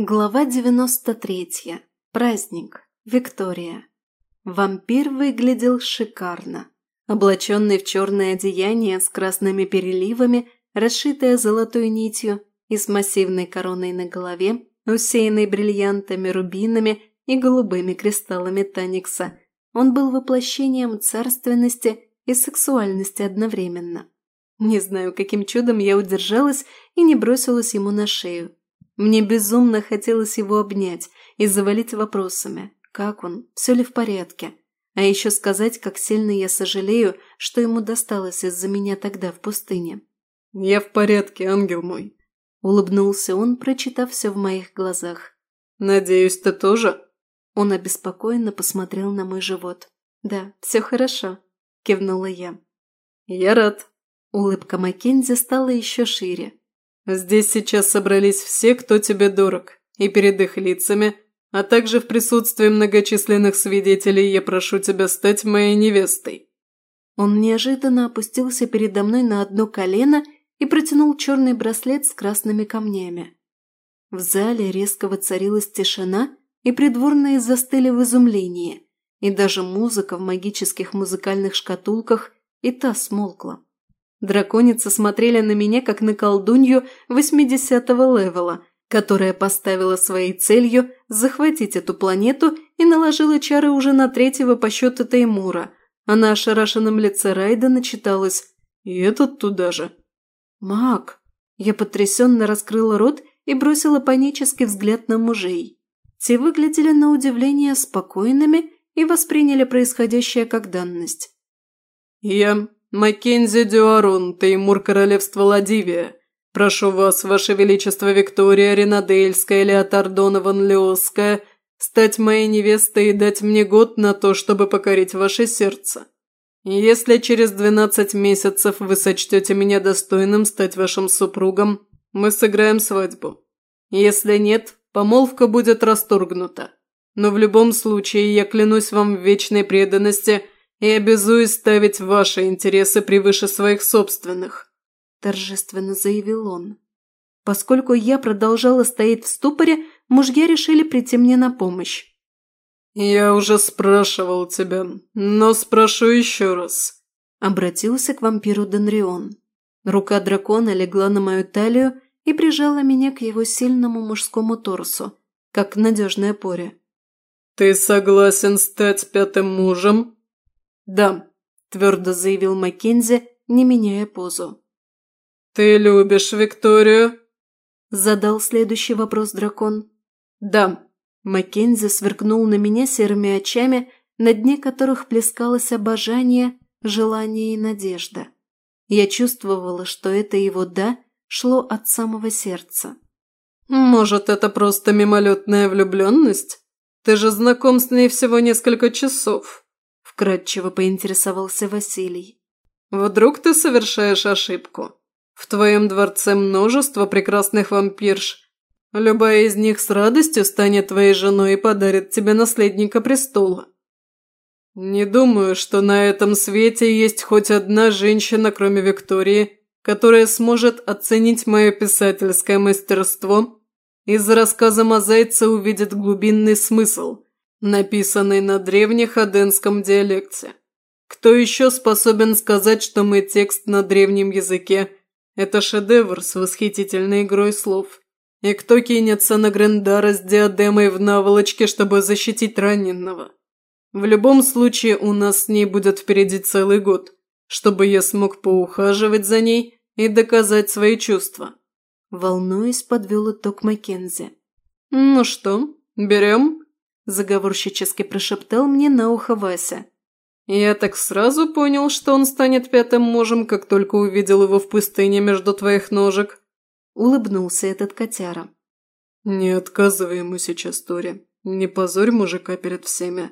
Глава 93. Праздник. Виктория. Вампир выглядел шикарно. Облаченный в черное одеяние с красными переливами, расшитое золотой нитью и с массивной короной на голове, усеянной бриллиантами, рубинами и голубыми кристаллами Таникса, он был воплощением царственности и сексуальности одновременно. Не знаю, каким чудом я удержалась и не бросилась ему на шею, мне безумно хотелось его обнять и завалить вопросами. Как он? Все ли в порядке? А еще сказать, как сильно я сожалею, что ему досталось из-за меня тогда в пустыне. «Я в порядке, ангел мой», – улыбнулся он, прочитав все в моих глазах. «Надеюсь, ты тоже?» Он обеспокоенно посмотрел на мой живот. «Да, все хорошо», – кивнула я. «Я рад». Улыбка Маккензи стала еще шире. Здесь сейчас собрались все, кто тебе дорог, и перед их лицами, а также в присутствии многочисленных свидетелей я прошу тебя стать моей невестой». Он неожиданно опустился передо мной на одно колено и протянул черный браслет с красными камнями. В зале резко воцарилась тишина, и придворные застыли в изумлении, и даже музыка в магических музыкальных шкатулках и та смолкла. Драконицы смотрели на меня, как на колдунью 80-го левела, которая поставила своей целью захватить эту планету и наложила чары уже на третьего по счету Теймура, а на ошарашенном лице Райда начиталось «И этот туда же». «Маг!» Я потрясенно раскрыла рот и бросила панический взгляд на мужей. Те выглядели на удивление спокойными и восприняли происходящее как данность. «Я Маккензи Дюарон, Теймур Королевства Ладивия. Прошу вас, Ваше Величество Виктория Ренадельская Леотардона Ван Леоская, стать моей невестой и дать мне год на то, чтобы покорить ваше сердце. Если через двенадцать месяцев вы сочтете меня достойным стать вашим супругом, мы сыграем свадьбу. Если нет, помолвка будет расторгнута. Но в любом случае я клянусь вам в вечной преданности – и обязуюсь ставить ваши интересы превыше своих собственных», – торжественно заявил он. Поскольку я продолжала стоять в ступоре, мужья решили прийти мне на помощь. «Я уже спрашивал тебя, но спрошу еще раз», – обратился к вампиру Денрион. Рука дракона легла на мою талию и прижала меня к его сильному мужскому торсу, как надежной опоре. «Ты согласен стать пятым мужем?» «Да», – твердо заявил Маккензи, не меняя позу. «Ты любишь Викторию?» – задал следующий вопрос дракон. «Да». Маккензи сверкнул на меня серыми очами, на дне которых плескалось обожание, желание и надежда. Я чувствовала, что это его «да» шло от самого сердца. «Может, это просто мимолетная влюбленность? Ты же знаком с ней всего несколько часов», вкратчиво поинтересовался Василий. «Вдруг ты совершаешь ошибку? В твоем дворце множество прекрасных вампирш. Любая из них с радостью станет твоей женой и подарит тебе наследника престола. Не думаю, что на этом свете есть хоть одна женщина, кроме Виктории, которая сможет оценить мое писательское мастерство и за рассказом о зайце увидит глубинный смысл – написанный на древнеходенском диалекте. Кто еще способен сказать, что мой текст на древнем языке – это шедевр с восхитительной игрой слов? И кто кинется на Грендара с диадемой в наволочке, чтобы защитить раненого? В любом случае у нас с ней будет впереди целый год, чтобы я смог поухаживать за ней и доказать свои чувства. Волнуясь, подвел итог Маккензи. «Ну что, берем?» Заговорщически прошептал мне на ухо Вася. «Я так сразу понял, что он станет пятым мужем, как только увидел его в пустыне между твоих ножек», – улыбнулся этот котяра. «Не отказывай ему сейчас, Тори. Не позорь мужика перед всеми.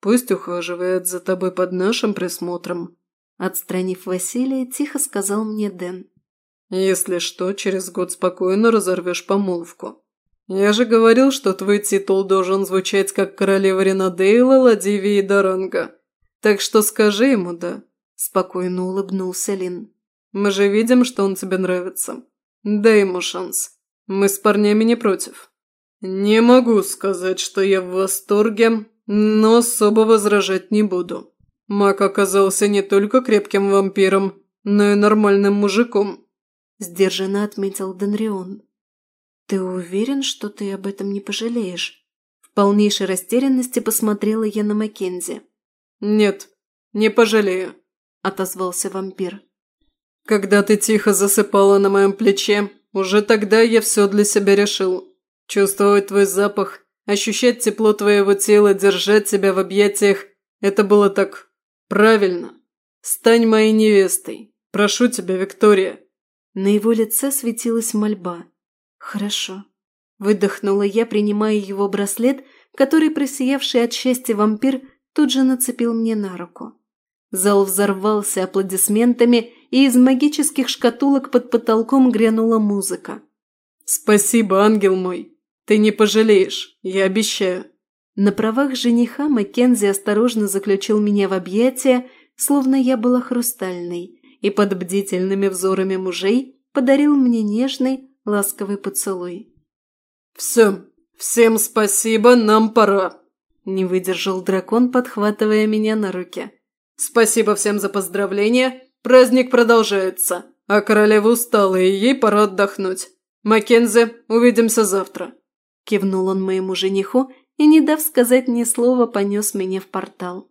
Пусть ухаживает за тобой под нашим присмотром», – отстранив Василия, тихо сказал мне Дэн. «Если что, через год спокойно разорвешь помолвку. «Я же говорил, что твой титул должен звучать как королева Ренадейла, Ладивии и Даранга. Так что скажи ему «да», – спокойно улыбнулся Лин. «Мы же видим, что он тебе нравится. Дай ему шанс. Мы с парнями не против». «Не могу сказать, что я в восторге, но особо возражать не буду. Мак оказался не только крепким вампиром, но и нормальным мужиком», – сдержанно отметил Денрион. «Ты уверен, что ты об этом не пожалеешь?» В полнейшей растерянности посмотрела я на Маккензи. «Нет, не пожалею», – отозвался вампир. «Когда ты тихо засыпала на моем плече, уже тогда я все для себя решил. Чувствовать твой запах, ощущать тепло твоего тела, держать тебя в объятиях – это было так правильно. Стань моей невестой. Прошу тебя, Виктория». На его лице светилась мольба. «Хорошо». Выдохнула я, принимая его браслет, который, просиявший от счастья вампир, тут же нацепил мне на руку. Зал взорвался аплодисментами, и из магических шкатулок под потолком грянула музыка. «Спасибо, ангел мой! Ты не пожалеешь, я обещаю!» На правах жениха Маккензи осторожно заключил меня в объятия, словно я была хрустальной, и под бдительными взорами мужей подарил мне нежный, ласковый поцелуй. «Все, всем спасибо, нам пора!» Не выдержал дракон, подхватывая меня на руки. «Спасибо всем за поздравления, праздник продолжается, а королева устала и ей пора отдохнуть. Маккензи, увидимся завтра!» Кивнул он моему жениху и, не дав сказать ни слова, понес меня в портал.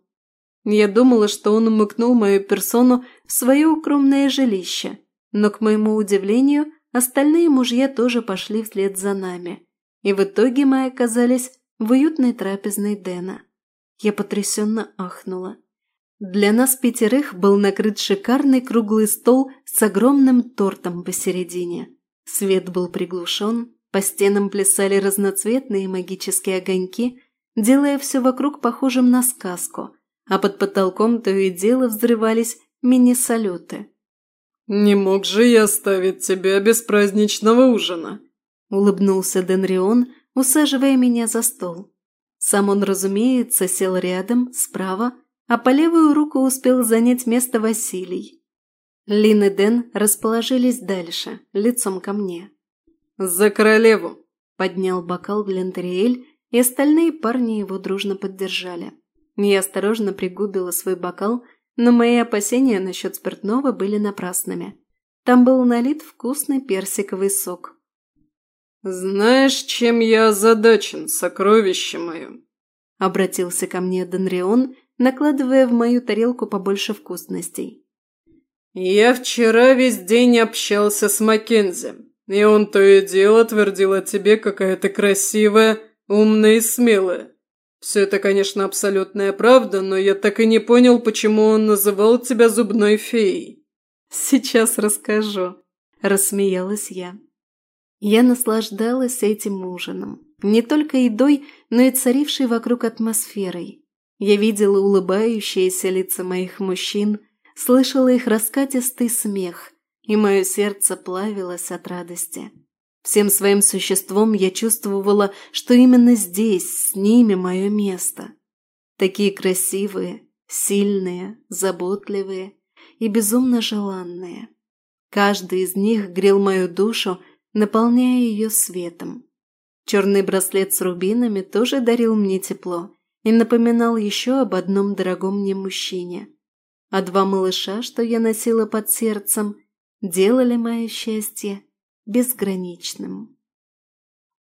Я думала, что он умыкнул мою персону в свое укромное жилище, но, к моему удивлению, остальные мужья тоже пошли вслед за нами. И в итоге мы оказались в уютной трапезной Дэна. Я потрясенно ахнула. Для нас пятерых был накрыт шикарный круглый стол с огромным тортом посередине. Свет был приглушен, по стенам плясали разноцветные магические огоньки, делая все вокруг похожим на сказку, а под потолком то и дело взрывались мини-салюты. «Не мог же я оставить тебя без праздничного ужина», – улыбнулся Денрион, усаживая меня за стол. Сам он, разумеется, сел рядом, справа, а по левую руку успел занять место Василий. Лин и Дэн расположились дальше, лицом ко мне. «За королеву!» – поднял бокал Глентериэль, и остальные парни его дружно поддержали. Я осторожно пригубила свой бокал, но мои опасения насчет спиртного были напрасными. Там был налит вкусный персиковый сок. «Знаешь, чем я озадачен, сокровище мое?» Обратился ко мне Денрион, накладывая в мою тарелку побольше вкусностей. «Я вчера весь день общался с Маккензи, и он то и дело твердил о тебе, какая ты красивая, умная и смелая. Все это, конечно, абсолютная правда, но я так и не понял, почему он называл тебя зубной феей». «Сейчас расскажу», – рассмеялась я. Я наслаждалась этим ужином. Не только едой, но и царившей вокруг атмосферой. Я видела улыбающиеся лица моих мужчин, слышала их раскатистый смех, и мое сердце плавилось от радости. Всем своим существом я чувствовала, что именно здесь, с ними, мое место. Такие красивые, сильные, заботливые и безумно желанные. Каждый из них грел мою душу, наполняя ее светом. Черный браслет с рубинами тоже дарил мне тепло, и напоминал еще об одном дорогом мне мужчине. А два малыша, что я носила под сердцем, делали мое счастье безграничным.